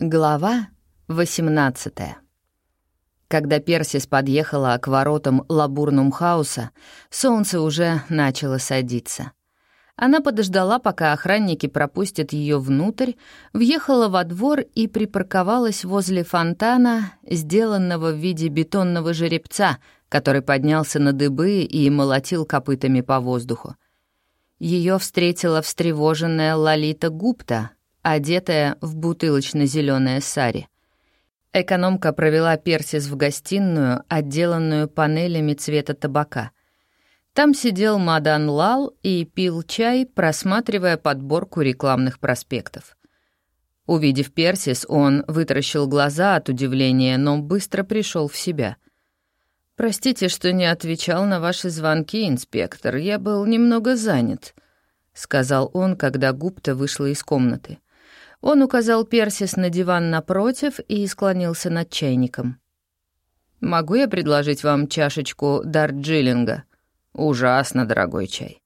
Глава 18 Когда Персис подъехала к воротам Лабурнум-хауса, солнце уже начало садиться. Она подождала, пока охранники пропустят ее внутрь, въехала во двор и припарковалась возле фонтана, сделанного в виде бетонного жеребца, который поднялся на дыбы и молотил копытами по воздуху. Ее встретила встревоженная Лолита Гупта, одетая в бутылочно-зеленое сари. Экономка провела Персис в гостиную, отделанную панелями цвета табака. Там сидел Мадан Лал и пил чай, просматривая подборку рекламных проспектов. Увидев Персис, он вытаращил глаза от удивления, но быстро пришел в себя. «Простите, что не отвечал на ваши звонки, инспектор. Я был немного занят», — сказал он, когда Гупта вышла из комнаты. Он указал Персис на диван напротив и склонился над чайником. «Могу я предложить вам чашечку дарджилинга? Ужасно дорогой чай.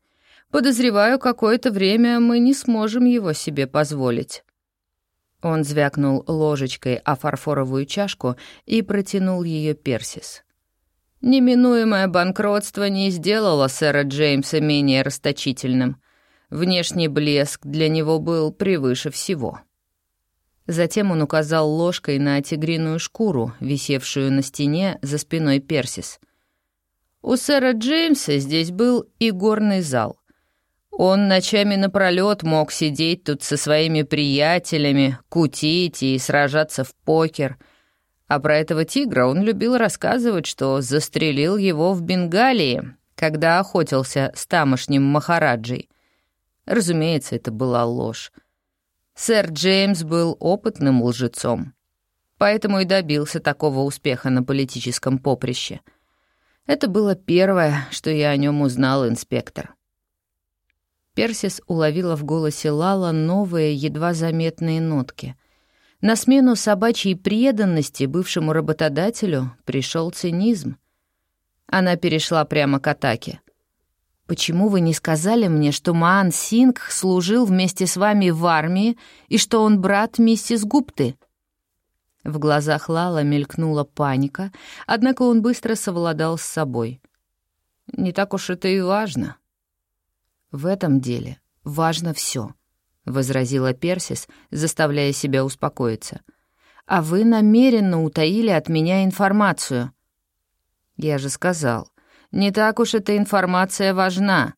Подозреваю, какое-то время мы не сможем его себе позволить». Он звякнул ложечкой о фарфоровую чашку и протянул ее Персис. Неминуемое банкротство не сделало сэра Джеймса менее расточительным. Внешний блеск для него был превыше всего. Затем он указал ложкой на тигриную шкуру, висевшую на стене за спиной Персис. У сэра Джеймса здесь был и горный зал. Он ночами напролёт мог сидеть тут со своими приятелями, кутить и сражаться в покер. А про этого тигра он любил рассказывать, что застрелил его в Бенгалии, когда охотился с тамошним Махараджей. Разумеется, это была ложь. Сэр Джеймс был опытным лжецом, поэтому и добился такого успеха на политическом поприще. Это было первое, что я о нем узнал, инспектор. Персис уловила в голосе Лала новые, едва заметные нотки. На смену собачьей преданности бывшему работодателю пришел цинизм. Она перешла прямо к атаке. Почему вы не сказали мне, что Маан Сингх служил вместе с вами в армии и что он брат миссис Гупты?» В глазах Лала мелькнула паника, однако он быстро совладал с собой. «Не так уж это и важно». «В этом деле важно все, возразила Персис, заставляя себя успокоиться. «А вы намеренно утаили от меня информацию». «Я же сказал, не так уж эта информация важна.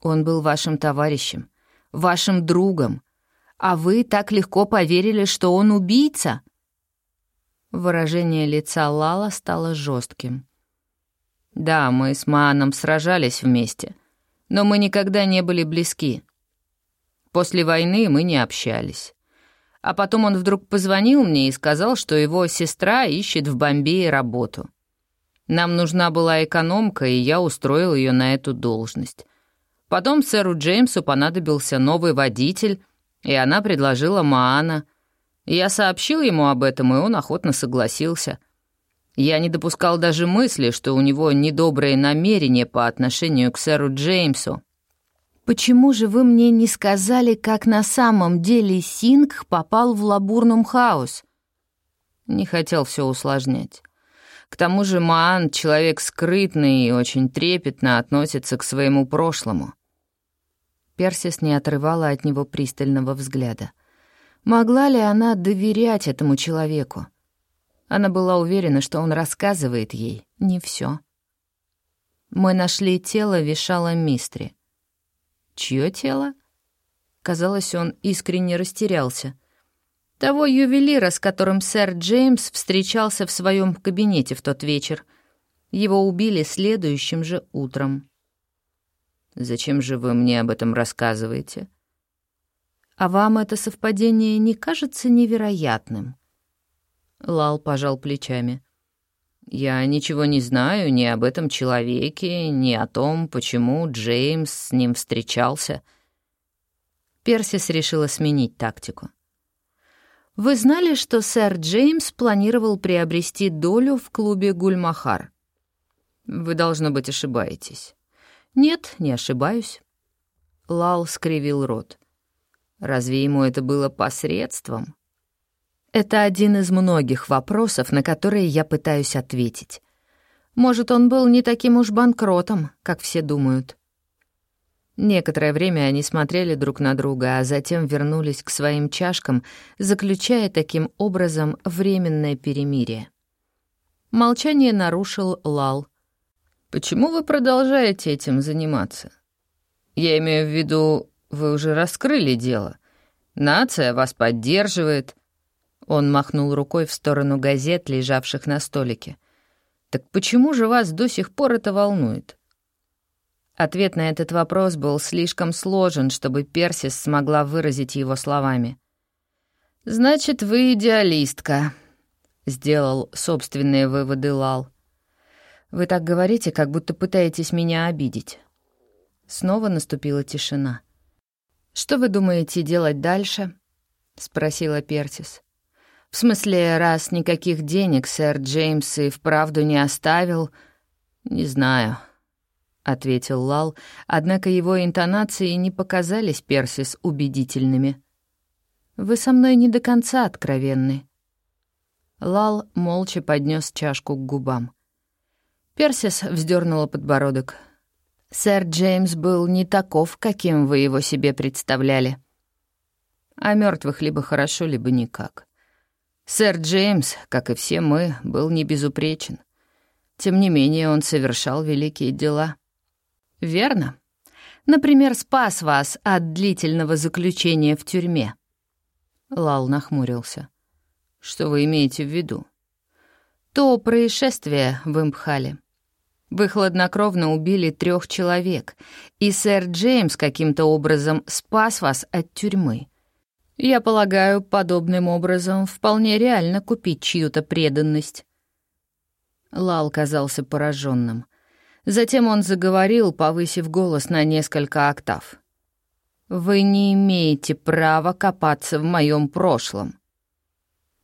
Он был вашим товарищем, вашим другом, а вы так легко поверили, что он убийца?» Выражение лица Лала стало жестким. «Да, мы с Мааном сражались вместе, но мы никогда не были близки. После войны мы не общались. А потом он вдруг позвонил мне и сказал, что его сестра ищет в Бомбее работу. Нам нужна была экономка, и я устроил ее на эту должность. Потом сэру Джеймсу понадобился новый водитель, и она предложила Маана. Я сообщил ему об этом, и он охотно согласился. Я не допускал даже мысли, что у него недобрые намерения по отношению к сэру Джеймсу. «Почему же вы мне не сказали, как на самом деле Синг попал в Лабурнум хаус?» Не хотел все усложнять. К тому же Маан — человек скрытный и очень трепетно относится к своему прошлому. Персис не отрывала от него пристального взгляда. Могла ли она доверять этому человеку? Она была уверена, что он рассказывает ей не все. Мы нашли тело Вишала Мистри. Чье тело? Казалось, он искренне растерялся. Того ювелира, с которым сэр Джеймс встречался в своем кабинете в тот вечер. Его убили следующим же утром. «Зачем же вы мне об этом рассказываете?» «А вам это совпадение не кажется невероятным?» Лал пожал плечами. «Я ничего не знаю ни об этом человеке, ни о том, почему Джеймс с ним встречался». Персис решила сменить тактику. Вы знали, что сэр Джеймс планировал приобрести долю в клубе Гульмахар? Вы, должно быть, ошибаетесь. Нет, не ошибаюсь. Лал скривил рот. Разве ему это было посредством? Это один из многих вопросов, на которые я пытаюсь ответить. Может, он был не таким уж банкротом, как все думают. Некоторое время они смотрели друг на друга, а затем вернулись к своим чашкам, заключая таким образом временное перемирие. Молчание нарушил Лал. «Почему вы продолжаете этим заниматься? Я имею в виду, вы уже раскрыли дело. Нация вас поддерживает». Он махнул рукой в сторону газет, лежавших на столике. «Так почему же вас до сих пор это волнует?» Ответ на этот вопрос был слишком сложен, чтобы Персис смогла выразить его словами. «Значит, вы идеалистка», — сделал собственные выводы Лал. «Вы так говорите, как будто пытаетесь меня обидеть». Снова наступила тишина. «Что вы думаете делать дальше?» — спросила Персис. «В смысле, раз никаких денег сэр Джеймс и вправду не оставил...» «Не знаю», — ответил Лал, однако его интонации не показались Персис убедительными. «Вы со мной не до конца откровенны». Лал молча поднес чашку к губам. Персис вздернула подбородок. «Сэр Джеймс был не таков, каким вы его себе представляли. О мертвых либо хорошо, либо никак. Сэр Джеймс, как и все мы, был не безупречен. Тем не менее, он совершал великие дела» верно? Например, спас вас от длительного заключения в тюрьме». Лал нахмурился. «Что вы имеете в виду?» «То происшествие в Импхале. Вы хладнокровно убили трех человек, и сэр Джеймс каким-то образом спас вас от тюрьмы. Я полагаю, подобным образом вполне реально купить чью-то преданность». Лал казался пораженным. Затем он заговорил, повысив голос на несколько октав. «Вы не имеете права копаться в моем прошлом.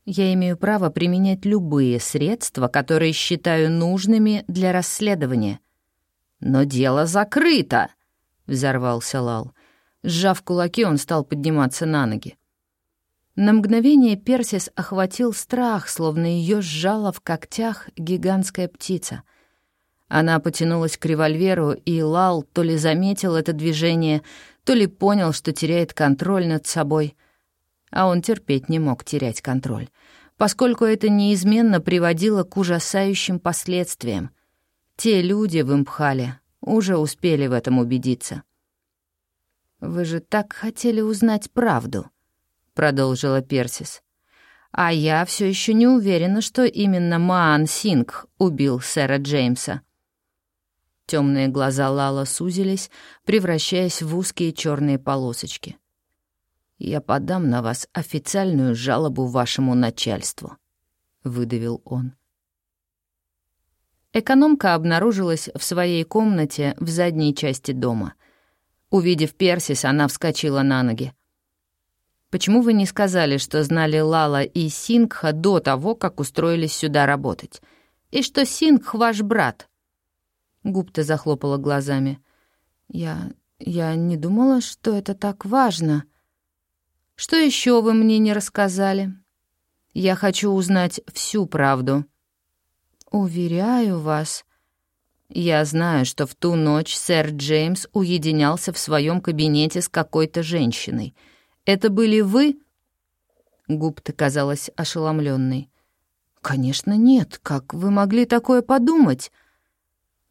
Я имею право применять любые средства, которые считаю нужными для расследования. Но дело закрыто!» — взорвался Лал. Сжав кулаки, он стал подниматься на ноги. На мгновение Персис охватил страх, словно ее сжала в когтях гигантская птица — она потянулась к револьверу, и Лал то ли заметил это движение, то ли понял, что теряет контроль над собой. А он терпеть не мог терять контроль, поскольку это неизменно приводило к ужасающим последствиям. Те люди в Импхале уже успели в этом убедиться. «Вы же так хотели узнать правду», — продолжила Персис. «А я все еще не уверена, что именно Маан Сингх убил сэра Джеймса». Темные глаза Лала сузились, превращаясь в узкие черные полосочки. «Я подам на вас официальную жалобу вашему начальству», — выдавил он. Экономка обнаружилась в своей комнате в задней части дома. Увидев Персис, она вскочила на ноги. «Почему вы не сказали, что знали Лала и Сингха до того, как устроились сюда работать? И что Сингх ваш брат?» Гупта захлопала глазами. «Я... я не думала, что это так важно. Что еще вы мне не рассказали? Я хочу узнать всю правду». «Уверяю вас...» «Я знаю, что в ту ночь сэр Джеймс уединялся в своем кабинете с какой-то женщиной. Это были вы?» Гупта казалась ошеломленной. «Конечно нет. Как вы могли такое подумать?»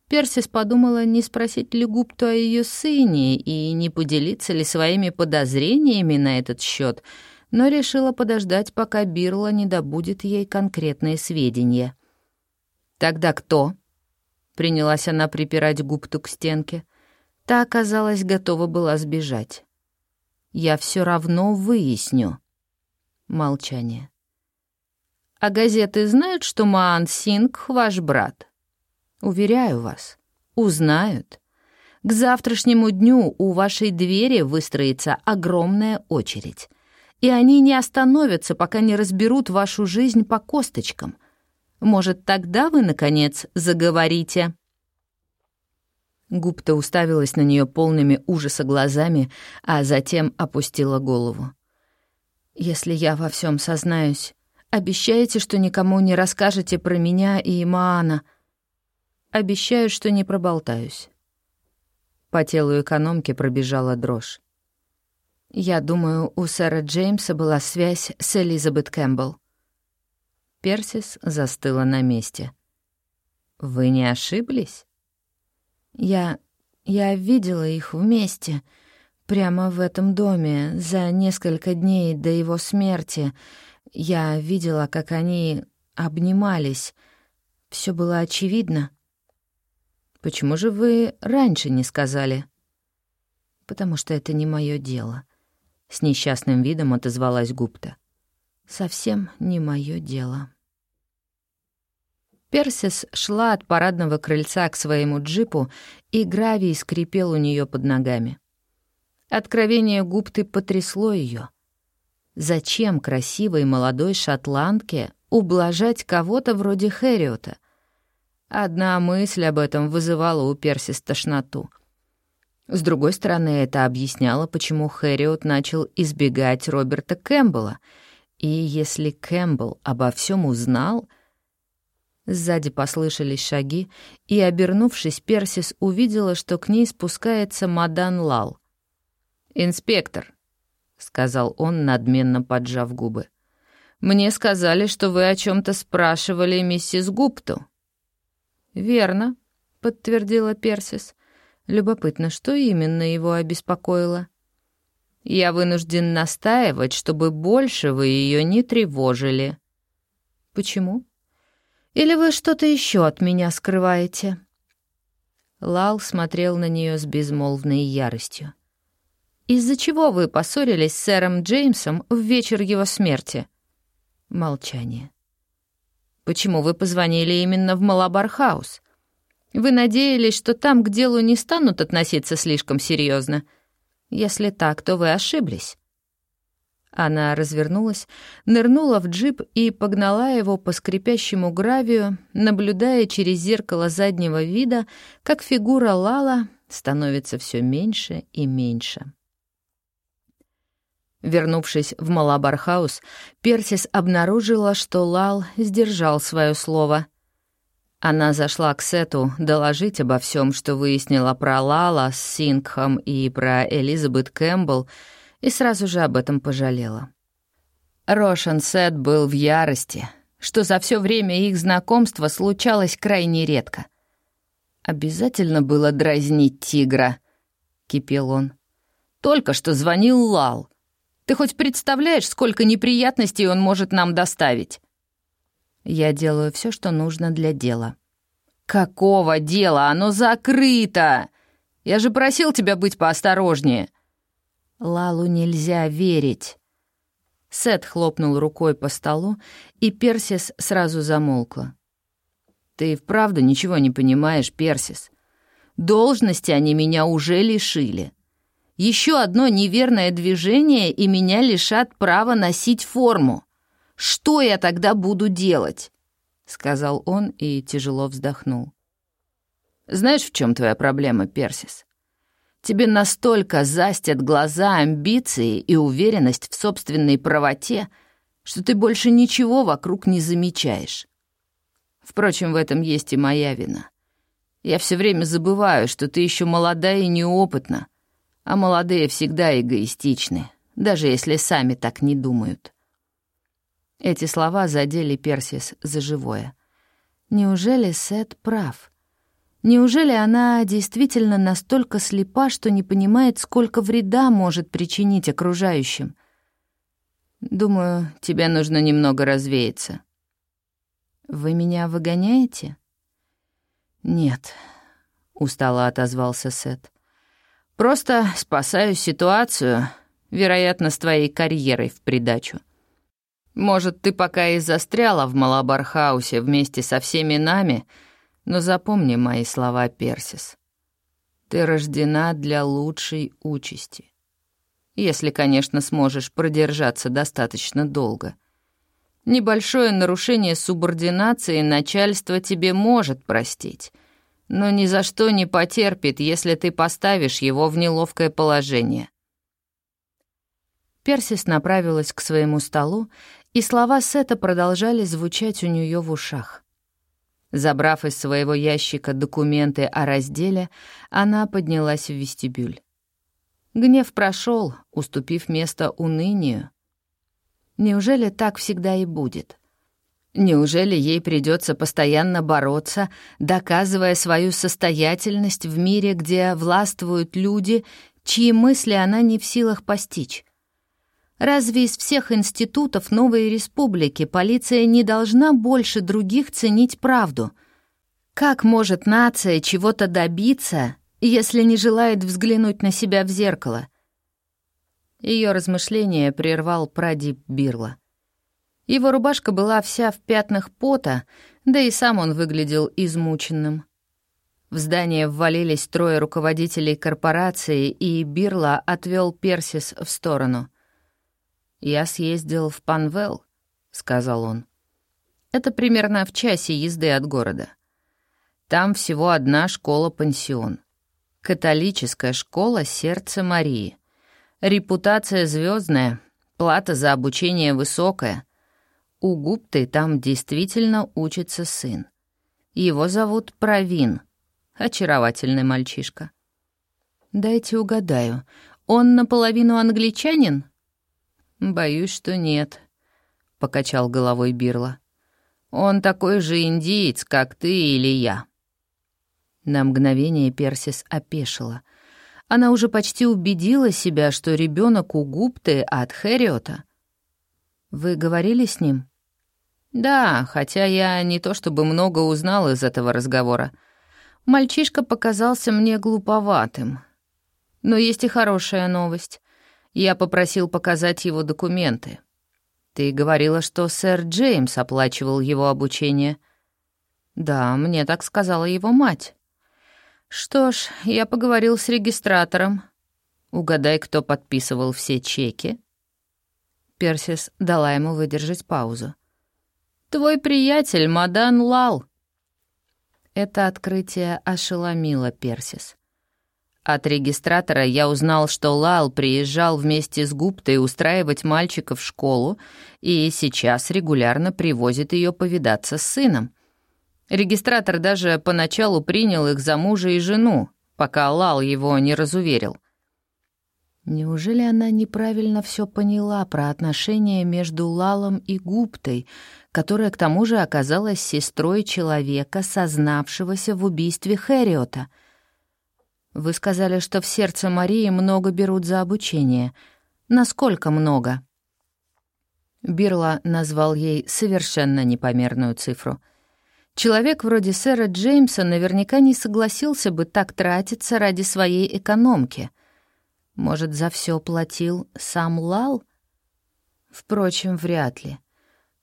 Персис подумала, не спросить ли Гупту о ее сыне и не поделиться ли своими подозрениями на этот счет, но решила подождать, пока Бирла не добудет ей конкретные сведения. «Тогда кто?» — принялась она припирать Гупту к стенке. Та, оказалась, готова была сбежать. «Я все равно выясню». Молчание. «А газеты знают, что Маан Синг — ваш брат?» Уверяю вас, узнают. К завтрашнему дню у вашей двери выстроится огромная очередь. И они не остановятся, пока не разберут вашу жизнь по косточкам. Может, тогда вы, наконец, заговорите?» Гупта уставилась на нее полными ужаса глазами, а затем опустила голову. «Если я во всем сознаюсь, Обещаете, что никому не расскажете про меня и Маана?» «Обещаю, что не проболтаюсь». По телу экономки пробежала дрожь. «Я думаю, у сэра Джеймса была связь с Элизабет Кэмпбелл». Персис застыла на месте. «Вы не ошиблись?» «Я... я видела их вместе, прямо в этом доме, за несколько дней до его смерти. Я видела, как они обнимались. Все было очевидно». «Почему же вы раньше не сказали?» «Потому что это не мое дело», — с несчастным видом отозвалась Гупта. «Совсем не мое дело». Персис шла от парадного крыльца к своему джипу, и гравий скрипел у нее под ногами. Откровение Гупты потрясло ее. Зачем красивой молодой шотландке ублажать кого-то вроде Хэриота — Одна мысль об этом вызывала у Персис тошноту. С другой стороны, это объясняло, почему Хэриот начал избегать Роберта Кэмпбелла. И если Кэмпбелл обо всем узнал... Сзади послышались шаги, и, обернувшись, Персис увидела, что к ней спускается Мадан Лал. «Инспектор», — сказал он, надменно поджав губы, — «мне сказали, что вы о чем то спрашивали миссис Гупту». «Верно», — подтвердила Персис. «Любопытно, что именно его обеспокоило?» «Я вынужден настаивать, чтобы больше вы ее не тревожили». «Почему? Или вы что-то еще от меня скрываете?» Лал смотрел на нее с безмолвной яростью. «Из-за чего вы поссорились с сэром Джеймсом в вечер его смерти?» Молчание. Почему вы позвонили именно в Малабархаус? Вы надеялись, что там к делу не станут относиться слишком серьезно. Если так, то вы ошиблись». Она развернулась, нырнула в джип и погнала его по скрипящему гравию, наблюдая через зеркало заднего вида, как фигура Лала становится все меньше и меньше. Вернувшись в Малабархаус, Персис обнаружила, что Лал сдержал свое слово. Она зашла к Сету доложить обо всем, что выяснила про Лала с Сингхом и про Элизабет Кэмпбелл, и сразу же об этом пожалела. Рошан Сет был в ярости, что за все время их знакомства случалось крайне редко. «Обязательно было дразнить тигра», — кипел он. «Только что звонил Лал». Ты хоть представляешь, сколько неприятностей он может нам доставить?» «Я делаю все, что нужно для дела». «Какого дела? Оно закрыто! Я же просил тебя быть поосторожнее». «Лалу нельзя верить». Сет хлопнул рукой по столу, и Персис сразу замолкла. «Ты вправду ничего не понимаешь, Персис. Должности они меня уже лишили. Еще одно неверное движение, и меня лишат права носить форму. Что я тогда буду делать?» — сказал он и тяжело вздохнул. «Знаешь, в чем твоя проблема, Персис? Тебе настолько застят глаза амбиции и уверенность в собственной правоте, что ты больше ничего вокруг не замечаешь. Впрочем, в этом есть и моя вина. Я все время забываю, что ты еще молода и неопытна, а молодые всегда эгоистичны, даже если сами так не думают. Эти слова задели Персис за живое. Неужели Сет прав? Неужели она действительно настолько слепа, что не понимает, сколько вреда может причинить окружающим? Думаю, тебе нужно немного развеяться. Вы меня выгоняете? Нет, устало отозвался Сет. Просто спасаю ситуацию, вероятно, с твоей карьерой в придачу. Может, ты пока и застряла в Малабархаусе вместе со всеми нами, но запомни мои слова, Персис. Ты рождена для лучшей участи. Если, конечно, сможешь продержаться достаточно долго. Небольшое нарушение субординации начальство тебе может простить — но ни за что не потерпит, если ты поставишь его в неловкое положение». Персис направилась к своему столу и слова Сета продолжали звучать у нее в ушах. Забрав из своего ящика документы о разделе, она поднялась в вестибюль. Гнев прошел, уступив место унынию. Неужели так всегда и будет? Неужели ей придется постоянно бороться, доказывая свою состоятельность в мире, где властвуют люди, чьи мысли она не в силах постичь? Разве из всех институтов новой республики полиция не должна больше других ценить правду? Как может нация чего-то добиться, если не желает взглянуть на себя в зеркало? Ее размышление прервал Прадип Бирла. Его рубашка была вся в пятнах пота, да и сам он выглядел измученным. В здание ввалились трое руководителей корпорации, и Бирла отвел Персис в сторону — «Я съездил в Панвел», — сказал он. «Это примерно в часе езды от города. Там всего одна школа-пансион. Католическая школа Сердца Марии. Репутация звездная, плата за обучение высокая. У Гупты там действительно учится сын. Его зовут Правин. Очаровательный мальчишка. «Дайте угадаю, он наполовину англичанин?» «Боюсь, что нет», — покачал головой Бирла. «Он такой же индиец, как ты или я». На мгновение Персис опешила. Она уже почти убедила себя, что ребенок у Гупты от Хэриота. «Вы говорили с ним?» «Да, хотя я не то чтобы много узнал из этого разговора. Мальчишка показался мне глуповатым. Но есть и хорошая новость. Я попросил показать его документы. Ты говорила, что сэр Джеймс оплачивал его обучение. Да, мне так сказала его мать. Что ж, я поговорил с регистратором. Угадай, кто подписывал все чеки. Персис дала ему выдержать паузу. «Твой приятель, Мадан Лал». Это открытие ошеломило Персис. От регистратора я узнал, что Лал приезжал вместе с Гуптой устраивать мальчика в школу и сейчас регулярно привозит ее повидаться с сыном. Регистратор даже поначалу принял их за мужа и жену, пока Лал его не разуверил. Неужели она неправильно все поняла про отношения между Лалом и Гуптой, которая к тому же оказалась сестрой человека, сознавшегося в убийстве Хэриота — вы сказали, что в сердце Марии много берут за обучение. Насколько много?» Бирла назвал ей совершенно непомерную цифру. Человек вроде сэра Джеймса наверняка не согласился бы так тратиться ради своей экономки. Может, за все платил сам Лал? Впрочем, вряд ли.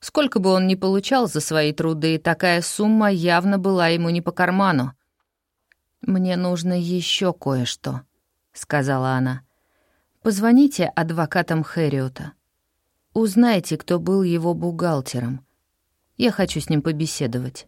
Сколько бы он ни получал за свои труды, такая сумма явно была ему не по карману. «Мне нужно еще кое-что», — сказала она. «Позвоните адвокатам Хэриота. Узнайте, кто был его бухгалтером. Я хочу с ним побеседовать».